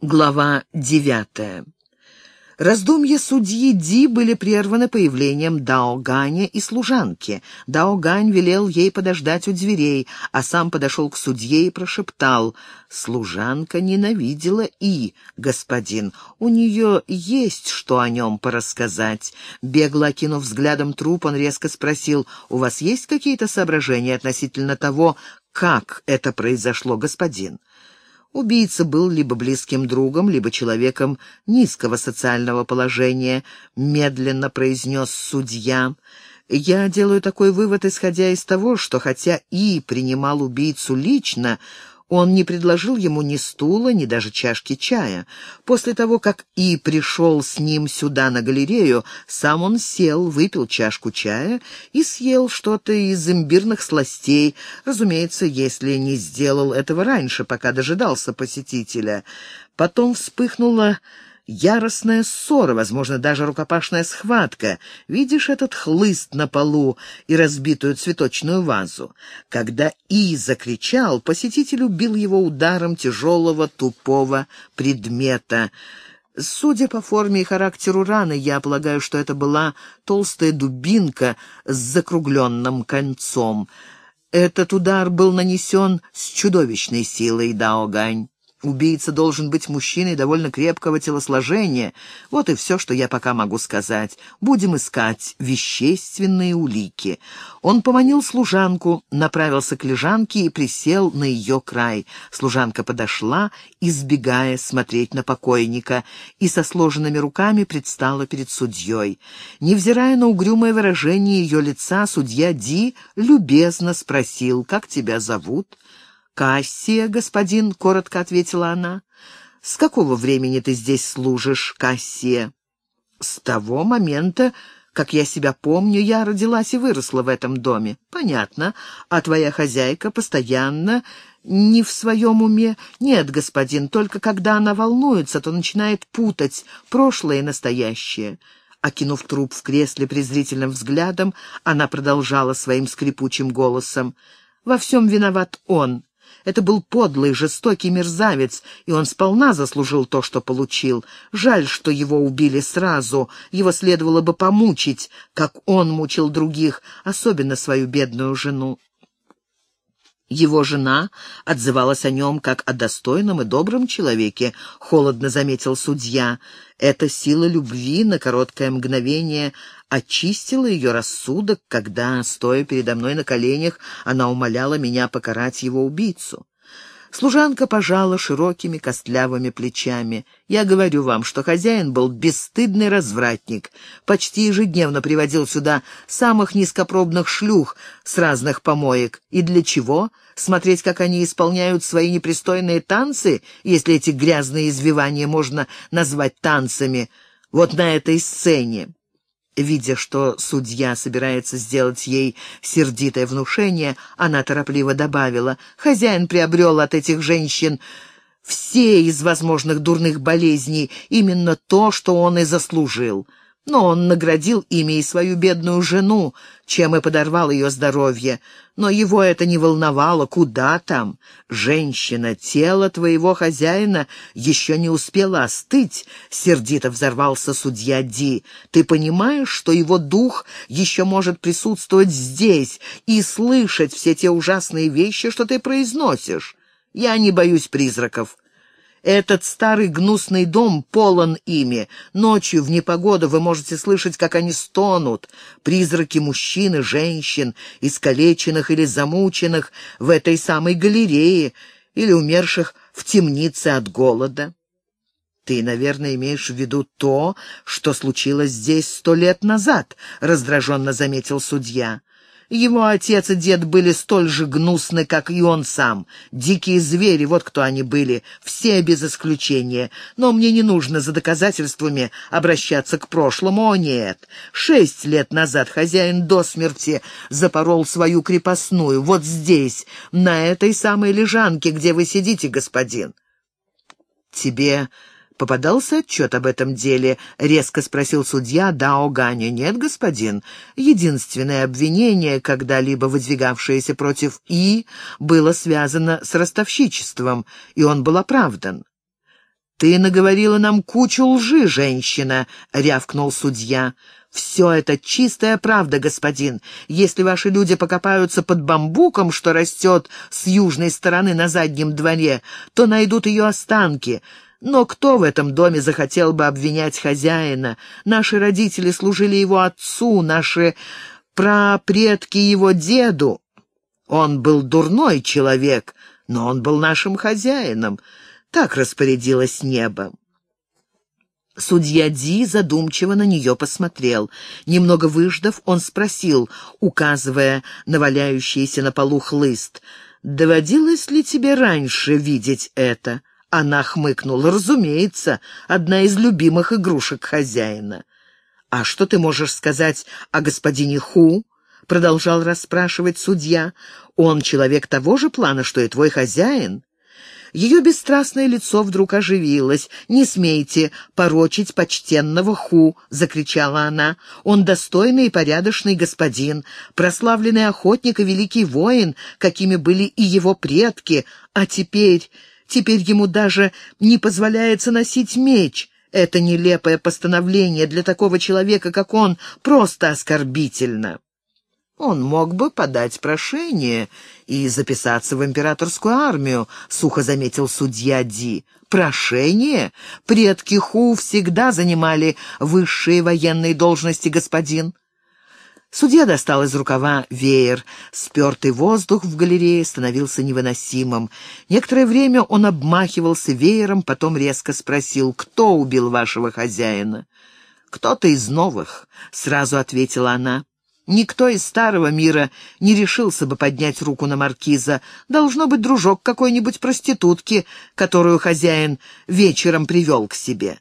Глава девятая. Раздумья судьи Ди были прерваны появлением Дао Ганя и служанки. Дао Гань велел ей подождать у дверей, а сам подошел к судье и прошептал. «Служанка ненавидела И, господин. У нее есть что о нем порассказать». Бегло окинув взглядом труп, он резко спросил, «У вас есть какие-то соображения относительно того, как это произошло, господин?» Убийца был либо близким другом, либо человеком низкого социального положения, медленно произнес судья. Я делаю такой вывод, исходя из того, что хотя И принимал убийцу лично, он не предложил ему ни стула, ни даже чашки чая. После того, как И пришел с ним сюда на галерею, сам он сел, выпил чашку чая и съел что-то из имбирных сластей, разумеется, если не сделал этого раньше, пока дожидался посетителя. Потом вспыхнула яростная ссора, возможно, даже рукопашная схватка. Видишь этот хлыст на полу и разбитую цветочную вазу? Когда И закричал, посетитель убил его ударом тяжелого тупого предмета. Судя по форме и характеру раны, я полагаю, что это была толстая дубинка с закругленным концом. Этот удар был нанесен с чудовищной силой, Даогань. Убийца должен быть мужчиной довольно крепкого телосложения. Вот и все, что я пока могу сказать. Будем искать вещественные улики. Он поманил служанку, направился к лежанке и присел на ее край. Служанка подошла, избегая смотреть на покойника, и со сложенными руками предстала перед судьей. Невзирая на угрюмое выражение ее лица, судья Ди любезно спросил, «Как тебя зовут?» «Кассия, господин», — коротко ответила она. «С какого времени ты здесь служишь, Кассия?» «С того момента, как я себя помню, я родилась и выросла в этом доме. Понятно. А твоя хозяйка постоянно не в своем уме? Нет, господин, только когда она волнуется, то начинает путать прошлое и настоящее». Окинув труп в кресле презрительным взглядом, она продолжала своим скрипучим голосом. «Во всем виноват он. Это был подлый, жестокий мерзавец, и он сполна заслужил то, что получил. Жаль, что его убили сразу. Его следовало бы помучить, как он мучил других, особенно свою бедную жену. Его жена отзывалась о нем как о достойном и добром человеке, холодно заметил судья. Эта сила любви на короткое мгновение очистила ее рассудок, когда, стоя передо мной на коленях, она умоляла меня покарать его убийцу. Служанка пожала широкими костлявыми плечами. «Я говорю вам, что хозяин был бесстыдный развратник. Почти ежедневно приводил сюда самых низкопробных шлюх с разных помоек. И для чего? Смотреть, как они исполняют свои непристойные танцы, если эти грязные извивания можно назвать танцами, вот на этой сцене. Видя, что судья собирается сделать ей сердитое внушение, она торопливо добавила, «Хозяин приобрел от этих женщин все из возможных дурных болезней, именно то, что он и заслужил но он наградил ими и свою бедную жену, чем и подорвал ее здоровье. Но его это не волновало, куда там. Женщина, тело твоего хозяина еще не успело остыть, — сердито взорвался судья Ди. Ты понимаешь, что его дух еще может присутствовать здесь и слышать все те ужасные вещи, что ты произносишь? Я не боюсь призраков. Этот старый гнусный дом полон ими. Ночью в непогоду вы можете слышать, как они стонут. Призраки мужчин и женщин, искалеченных или замученных в этой самой галерее или умерших в темнице от голода. Ты, наверное, имеешь в виду то, что случилось здесь сто лет назад, — раздраженно заметил судья. Его отец и дед были столь же гнусны, как и он сам. Дикие звери, вот кто они были, все без исключения. Но мне не нужно за доказательствами обращаться к прошлому, о нет. Шесть лет назад хозяин до смерти запорол свою крепостную, вот здесь, на этой самой лежанке, где вы сидите, господин. Тебе попадался отчет об этом деле?» — резко спросил судья Дао Ганя. «Нет, господин. Единственное обвинение, когда-либо выдвигавшееся против И, было связано с ростовщичеством, и он был оправдан». «Ты наговорила нам кучу лжи, женщина», — рявкнул судья. «Все это чистая правда, господин. Если ваши люди покопаются под бамбуком, что растет с южной стороны на заднем дворе, то найдут ее останки. Но кто в этом доме захотел бы обвинять хозяина? Наши родители служили его отцу, наши прапредки его деду. Он был дурной человек, но он был нашим хозяином. Так распорядилось небо. Судья Ди задумчиво на нее посмотрел. Немного выждав, он спросил, указывая на валяющийся на полу хлыст, «Доводилось ли тебе раньше видеть это?» Она хмыкнула. «Разумеется, одна из любимых игрушек хозяина». «А что ты можешь сказать о господине Ху?» — продолжал расспрашивать судья. «Он человек того же плана, что и твой хозяин?» Ее бесстрастное лицо вдруг оживилось. «Не смейте порочить почтенного Ху!» — закричала она. «Он достойный и порядочный господин, прославленный охотник и великий воин, какими были и его предки. А теперь... теперь ему даже не позволяется носить меч. Это нелепое постановление для такого человека, как он, просто оскорбительно». Он мог бы подать прошение и записаться в императорскую армию, сухо заметил судья Ди. Прошение? Предки Ху всегда занимали высшие военные должности, господин. Судья достал из рукава веер. Спертый воздух в галерее становился невыносимым. Некоторое время он обмахивался веером, потом резко спросил, кто убил вашего хозяина. «Кто-то из новых», — сразу ответила она. Никто из старого мира не решился бы поднять руку на маркиза. Должно быть дружок какой-нибудь проститутки, которую хозяин вечером привел к себе.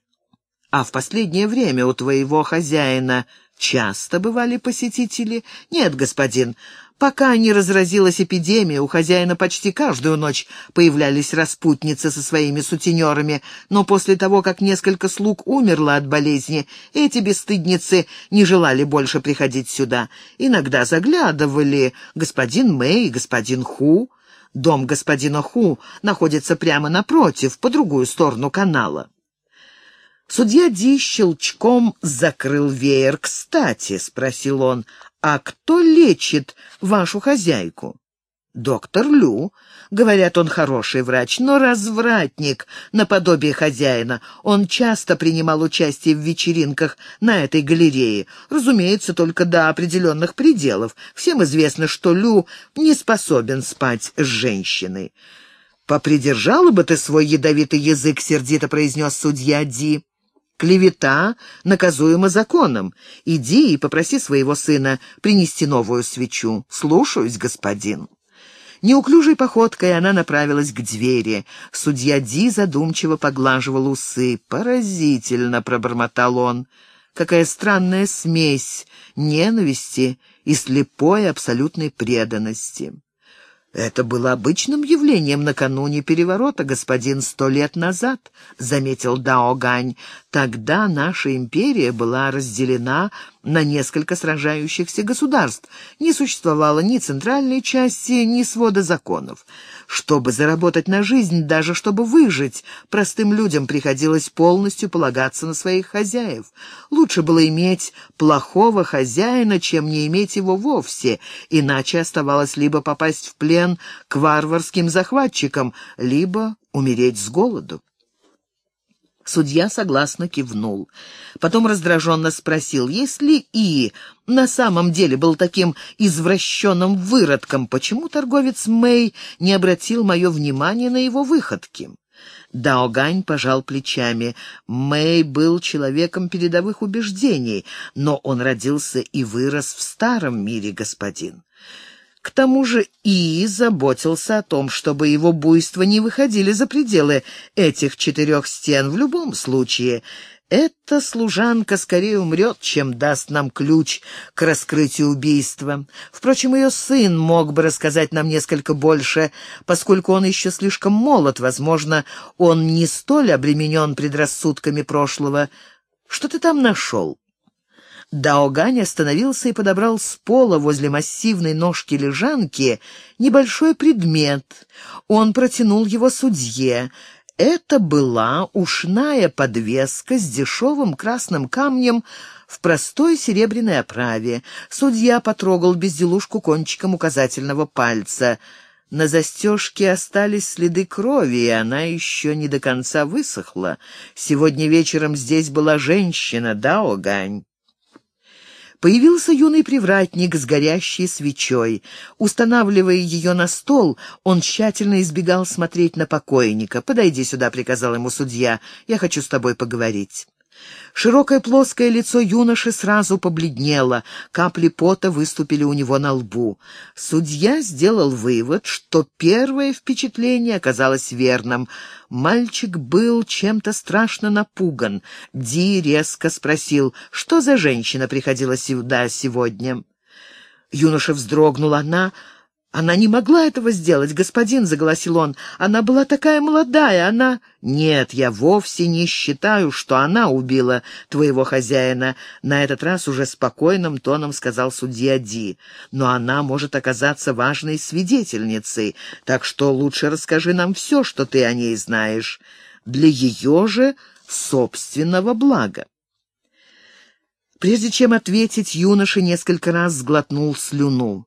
А в последнее время у твоего хозяина часто бывали посетители? Нет, господин, Пока не разразилась эпидемия, у хозяина почти каждую ночь появлялись распутницы со своими сутенерами, но после того, как несколько слуг умерло от болезни, эти бесстыдницы не желали больше приходить сюда. Иногда заглядывали господин Мэй и господин Ху. Дом господина Ху находится прямо напротив, по другую сторону канала. Судья Ди щелчком закрыл веер. «Кстати», — спросил он, «А кто лечит вашу хозяйку?» «Доктор Лю. Говорят, он хороший врач, но развратник, наподобие хозяина. Он часто принимал участие в вечеринках на этой галерее. Разумеется, только до определенных пределов. Всем известно, что Лю не способен спать с женщиной». «Попридержала бы ты свой ядовитый язык», — сердито произнес судья Ди. Клевета наказуема законом. Иди и попроси своего сына принести новую свечу. Слушаюсь, господин». Неуклюжей походкой она направилась к двери. Судья Ди задумчиво поглаживал усы. «Поразительно!» — пробормотал он. «Какая странная смесь ненависти и слепой абсолютной преданности!» «Это было обычным явлением накануне переворота, господин, сто лет назад», — заметил Дао Гань. «Тогда наша империя была разделена на несколько сражающихся государств. Не существовало ни центральной части, ни свода законов. Чтобы заработать на жизнь, даже чтобы выжить, простым людям приходилось полностью полагаться на своих хозяев. Лучше было иметь плохого хозяина, чем не иметь его вовсе, иначе оставалось либо попасть в плен к варварским захватчикам, либо умереть с голоду. Судья согласно кивнул. Потом раздраженно спросил, если И на самом деле был таким извращенным выродком, почему торговец Мэй не обратил мое внимание на его выходки? Даогань пожал плечами. Мэй был человеком передовых убеждений, но он родился и вырос в старом мире, господин. К тому же И заботился о том, чтобы его буйства не выходили за пределы этих четырех стен. В любом случае, эта служанка скорее умрет, чем даст нам ключ к раскрытию убийства. Впрочем, ее сын мог бы рассказать нам несколько больше, поскольку он еще слишком молод, возможно, он не столь обременен предрассудками прошлого. Что ты там нашел? Даогань остановился и подобрал с пола возле массивной ножки лежанки небольшой предмет. Он протянул его судье. Это была ушная подвеска с дешевым красным камнем в простой серебряной оправе. Судья потрогал безделушку кончиком указательного пальца. На застежке остались следы крови, и она еще не до конца высохла. Сегодня вечером здесь была женщина, да, Огань? Появился юный привратник с горящей свечой. Устанавливая ее на стол, он тщательно избегал смотреть на покойника. «Подойди сюда», — приказал ему судья, — «я хочу с тобой поговорить». Широкое плоское лицо юноши сразу побледнело, капли пота выступили у него на лбу. Судья сделал вывод, что первое впечатление оказалось верным. Мальчик был чем-то страшно напуган. Ди резко спросил, что за женщина приходила сюда сегодня. Юноша вздрогнул, она «Она не могла этого сделать, господин», — заголосил он. «Она была такая молодая, она...» «Нет, я вовсе не считаю, что она убила твоего хозяина», — на этот раз уже спокойным тоном сказал судья Ди. «Но она может оказаться важной свидетельницей, так что лучше расскажи нам все, что ты о ней знаешь, для ее же собственного блага». Прежде чем ответить, юноша несколько раз сглотнул слюну.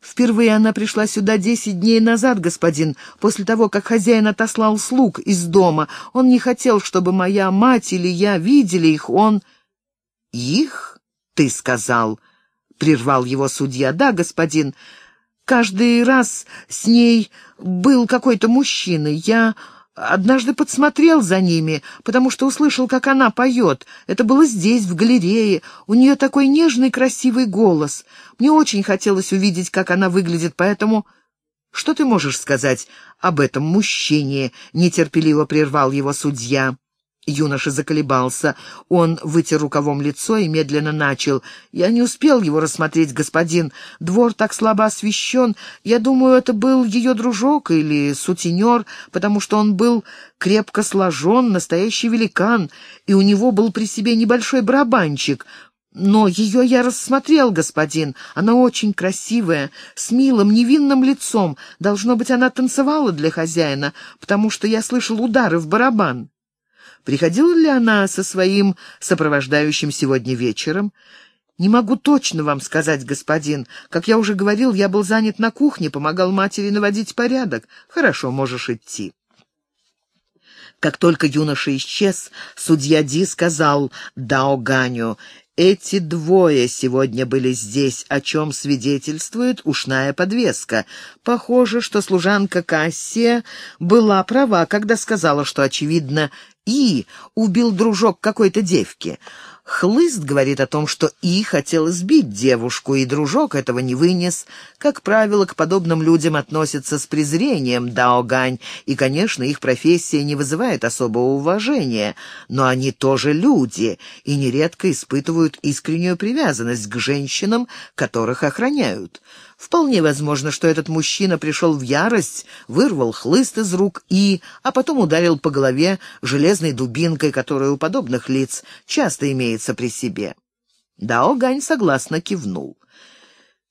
Впервые она пришла сюда десять дней назад, господин, после того, как хозяин отослал слуг из дома. Он не хотел, чтобы моя мать или я видели их. Он... «Их, ты сказал?» — прервал его судья. «Да, господин. Каждый раз с ней был какой-то мужчина. Я однажды подсмотрел за ними, потому что услышал, как она поет. Это было здесь, в галерее. У нее такой нежный, красивый голос. Мне очень хотелось увидеть, как она выглядит, поэтому... Что ты можешь сказать об этом мужчине?» — нетерпеливо прервал его судья. Юноша заколебался. Он вытер рукавом лицо и медленно начал. «Я не успел его рассмотреть, господин. Двор так слабо освещен. Я думаю, это был ее дружок или сутенер, потому что он был крепко сложен, настоящий великан, и у него был при себе небольшой барабанчик». Но ее я рассмотрел, господин. Она очень красивая, с милым, невинным лицом. Должно быть, она танцевала для хозяина, потому что я слышал удары в барабан. Приходила ли она со своим сопровождающим сегодня вечером? «Не могу точно вам сказать, господин. Как я уже говорил, я был занят на кухне, помогал матери наводить порядок. Хорошо, можешь идти». Как только юноша исчез, судья Ди сказал Дао Ганю, «Эти двое сегодня были здесь, о чем свидетельствует ушная подвеска. Похоже, что служанка Кассия была права, когда сказала, что, очевидно, и убил дружок какой-то девки. Хлыст говорит о том, что И хотел сбить девушку, и дружок этого не вынес. Как правило, к подобным людям относятся с презрением Даогань, и, конечно, их профессия не вызывает особого уважения, но они тоже люди и нередко испытывают искреннюю привязанность к женщинам, которых охраняют. Вполне возможно, что этот мужчина пришел в ярость, вырвал хлыст из рук и, а потом ударил по голове железной дубинкой, которая у подобных лиц часто имеется при себе. Дао Гань согласно кивнул.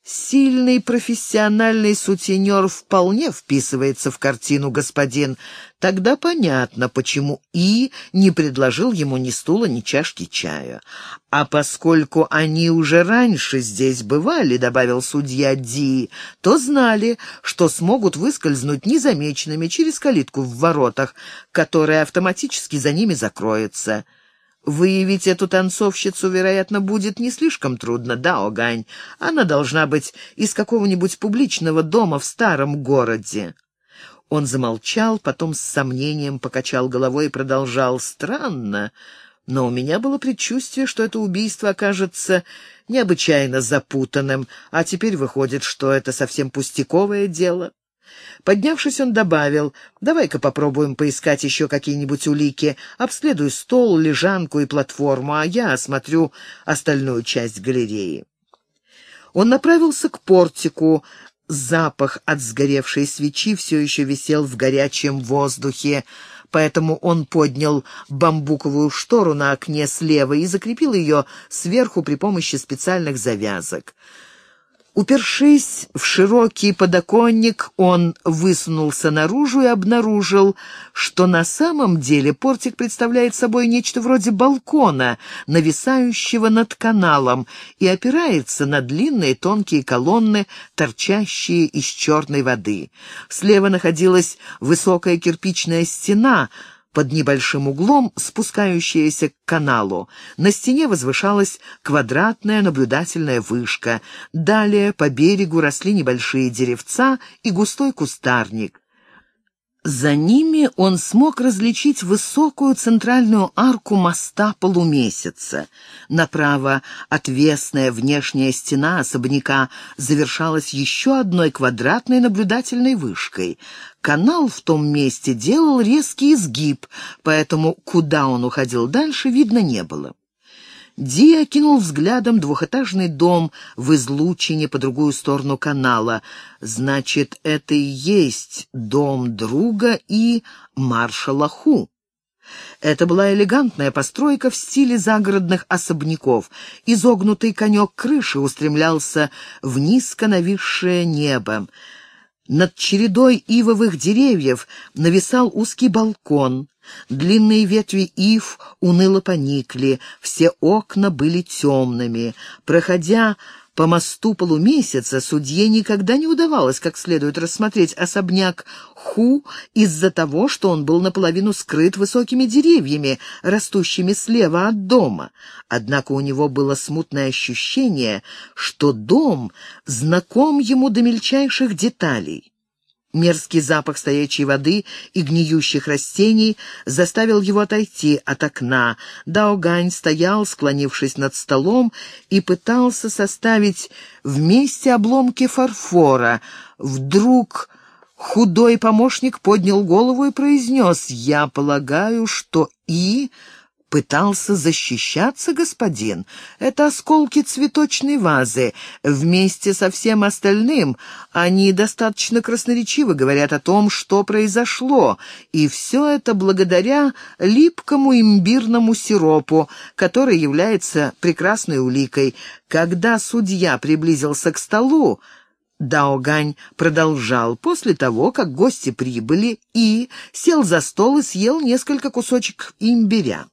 Сильный профессиональный сутенер вполне вписывается в картину, господин. Тогда понятно, почему И не предложил ему ни стула, ни чашки чая. А поскольку они уже раньше здесь бывали, добавил судья Ди, то знали, что смогут выскользнуть незамеченными через калитку в воротах, которая автоматически за ними закроется. Выявить эту танцовщицу, вероятно, будет не слишком трудно, да, Огань? Она должна быть из какого-нибудь публичного дома в старом городе». Он замолчал, потом с сомнением покачал головой и продолжал. «Странно, но у меня было предчувствие, что это убийство окажется необычайно запутанным, а теперь выходит, что это совсем пустяковое дело». Поднявшись, он добавил, «Давай-ка попробуем поискать еще какие-нибудь улики. Обследуй стол, лежанку и платформу, а я осмотрю остальную часть галереи». Он направился к портику. Запах от сгоревшей свечи все еще висел в горячем воздухе, поэтому он поднял бамбуковую штору на окне слева и закрепил ее сверху при помощи специальных завязок. Упершись в широкий подоконник, он высунулся наружу и обнаружил, что на самом деле портик представляет собой нечто вроде балкона, нависающего над каналом, и опирается на длинные тонкие колонны, торчащие из черной воды. Слева находилась высокая кирпичная стена — под небольшим углом, спускающаяся к каналу. На стене возвышалась квадратная наблюдательная вышка. Далее по берегу росли небольшие деревца и густой кустарник. За ними он смог различить высокую центральную арку моста полумесяца. Направо отвесная внешняя стена особняка завершалась еще одной квадратной наблюдательной вышкой. Канал в том месте делал резкий изгиб, поэтому куда он уходил дальше, видно не было. Ди окинул взглядом двухэтажный дом в излучине по другую сторону канала. Значит, это и есть дом друга и маршала Ху. Это была элегантная постройка в стиле загородных особняков. Изогнутый конек крыши устремлялся в низко нависшее небо. Над чередой ивовых деревьев нависал узкий балкон. Длинные ветви ив уныло поникли, все окна были темными. Проходя по мосту полумесяца судье никогда не удавалось как следует рассмотреть особняк Ху из-за того, что он был наполовину скрыт высокими деревьями, растущими слева от дома. Однако у него было смутное ощущение, что дом знаком ему до мельчайших деталей. Мерзкий запах стоячей воды и гниющих растений заставил его отойти от окна. Даогань стоял, склонившись над столом, и пытался составить вместе обломки фарфора. Вдруг худой помощник поднял голову и произнес «Я полагаю, что И пытался защищаться, господин. Это осколки цветочной вазы. Вместе со всем остальным они достаточно красноречиво говорят о том, что произошло, и все это благодаря липкому имбирному сиропу, который является прекрасной уликой. Когда судья приблизился к столу, Даогань продолжал. После того, как гости прибыли, и сел за стол и съел несколько кусочек имбиря.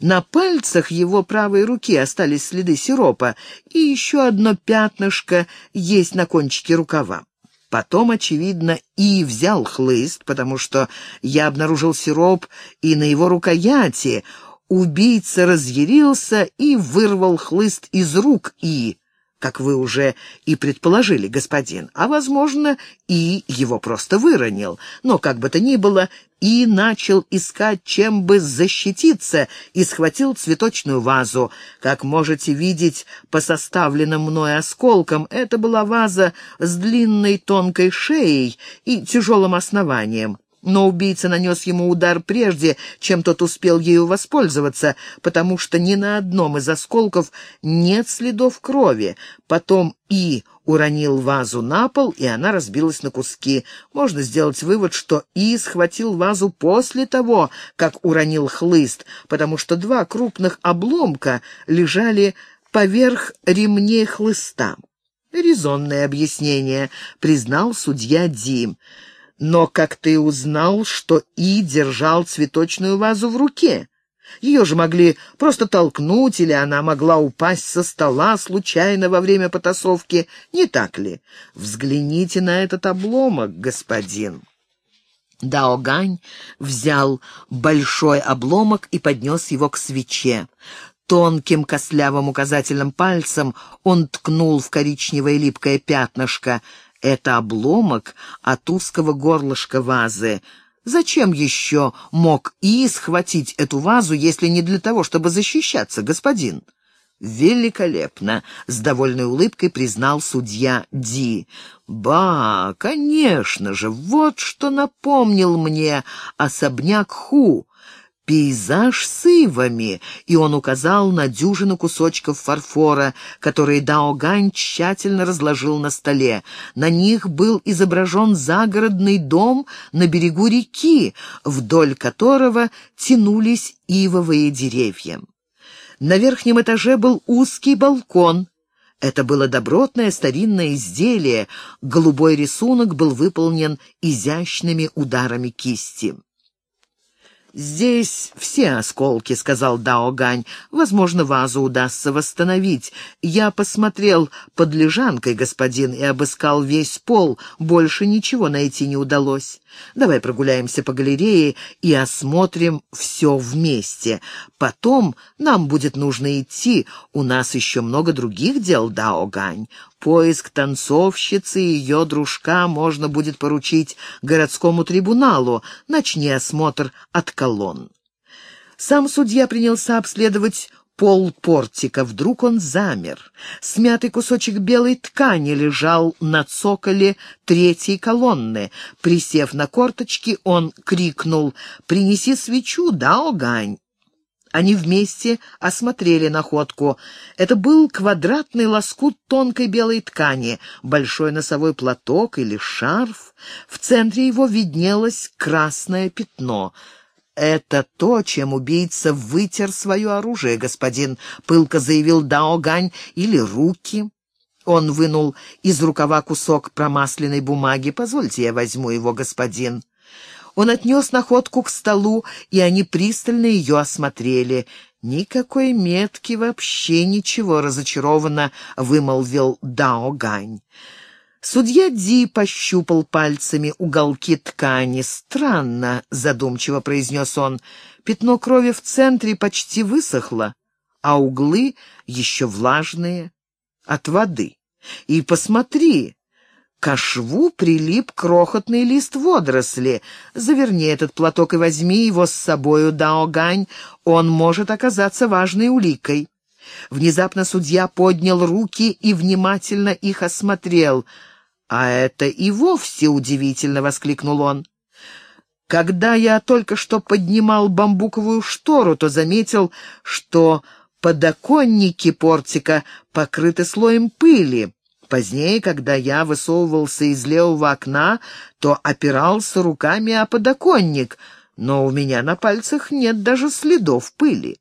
На пальцах его правой руки остались следы сиропа, и еще одно пятнышко есть на кончике рукава. Потом, очевидно, и взял хлыст, потому что я обнаружил сироп и на его рукояти. Убийца разъярился и вырвал хлыст из рук И как вы уже и предположили, господин, а, возможно, и его просто выронил. Но, как бы то ни было, и начал искать, чем бы защититься, и схватил цветочную вазу. Как можете видеть по составленным мной осколкам, это была ваза с длинной тонкой шеей и тяжелым основанием но убийца нанес ему удар прежде, чем тот успел ею воспользоваться, потому что ни на одном из осколков нет следов крови. Потом И уронил вазу на пол, и она разбилась на куски. Можно сделать вывод, что И схватил вазу после того, как уронил хлыст, потому что два крупных обломка лежали поверх ремней хлыста. «Резонное объяснение», — признал судья Дим. Но как ты узнал, что И держал цветочную вазу в руке? Ее же могли просто толкнуть, или она могла упасть со стола случайно во время потасовки, не так ли? Взгляните на этот обломок, господин. Даогань взял большой обломок и поднес его к свече. Тонким костлявым указательным пальцем он ткнул в коричневое липкое пятнышко. Это обломок от узкого горлышка вазы. Зачем еще мог И схватить эту вазу, если не для того, чтобы защищаться, господин? «Великолепно!» — с довольной улыбкой признал судья Ди. «Ба, конечно же, вот что напомнил мне особняк Ху пейзаж с ивами, и он указал на дюжину кусочков фарфора, которые Даогань тщательно разложил на столе. На них был изображен загородный дом на берегу реки, вдоль которого тянулись ивовые деревья. На верхнем этаже был узкий балкон. Это было добротное старинное изделие, голубой рисунок был выполнен изящными ударами кисти. «Здесь все осколки», — сказал Дао Гань. «Возможно, вазу удастся восстановить. Я посмотрел под лежанкой, господин, и обыскал весь пол. Больше ничего найти не удалось. Давай прогуляемся по галерее и осмотрим все вместе. Потом нам будет нужно идти. У нас еще много других дел, Дао Гань. Поиск танцовщицы и ее дружка можно будет поручить городскому трибуналу. Начни осмотр от колонн. Сам судья принялся обследовать пол портика. Вдруг он замер. Смятый кусочек белой ткани лежал на цоколе третьей колонны. Присев на корточки, он крикнул «Принеси свечу, да, Огань!» Они вместе осмотрели находку. Это был квадратный лоскут тонкой белой ткани, большой носовой платок или шарф. В центре его виднелось красное пятно. «Это то, чем убийца вытер свое оружие, господин», — пылко заявил Дао Гань, — «или руки». Он вынул из рукава кусок промасленной бумаги. «Позвольте, я возьму его, господин». Он отнес находку к столу, и они пристально ее осмотрели. «Никакой метки, вообще ничего», — разочарованно вымолвил Дао Гань. Судья Ди пощупал пальцами уголки ткани. «Странно», — задумчиво произнес он, — «пятно крови в центре почти высохло, а углы еще влажные от воды. И посмотри, к шву прилип крохотный лист водоросли. Заверни этот платок и возьми его с собою, Даогань. Он может оказаться важной уликой. Внезапно судья поднял руки и внимательно их осмотрел. «А это и вовсе удивительно!» — воскликнул он. «Когда я только что поднимал бамбуковую штору, то заметил, что подоконники портика покрыты слоем пыли». Позднее, когда я высовывался из левого окна, то опирался руками о подоконник, но у меня на пальцах нет даже следов пыли.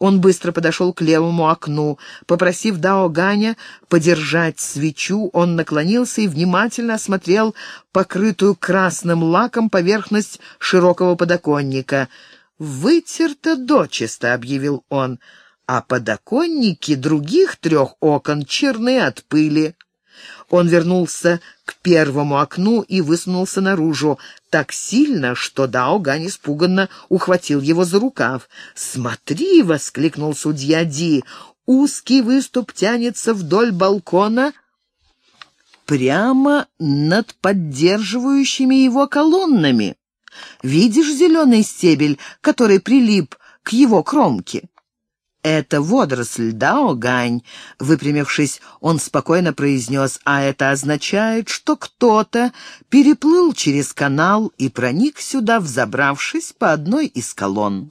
Он быстро подошел к левому окну. Попросив Дао Ганя подержать свечу, он наклонился и внимательно осмотрел покрытую красным лаком поверхность широкого подоконника. «Вытерто дочисто», — объявил он, — «а подоконники других трех окон черны от пыли». Он вернулся к первому окну и высунулся наружу так сильно, что Дао Гань испуганно ухватил его за рукав. «Смотри!» — воскликнул судья Ди. «Узкий выступ тянется вдоль балкона прямо над поддерживающими его колоннами. Видишь зеленый стебель, который прилип к его кромке?» «Это водоросль, да, Огань?» Выпрямившись, он спокойно произнес, «А это означает, что кто-то переплыл через канал и проник сюда, взобравшись по одной из колонн».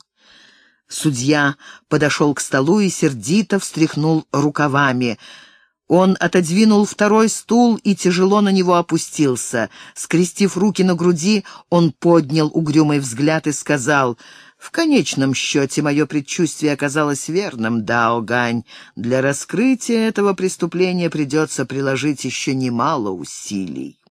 Судья подошел к столу и сердито встряхнул рукавами. Он отодвинул второй стул и тяжело на него опустился. Скрестив руки на груди, он поднял угрюмый взгляд и сказал, в конечном счете мое предчувствие оказалось верным, Дао Гань. Для раскрытия этого преступления придется приложить еще немало усилий.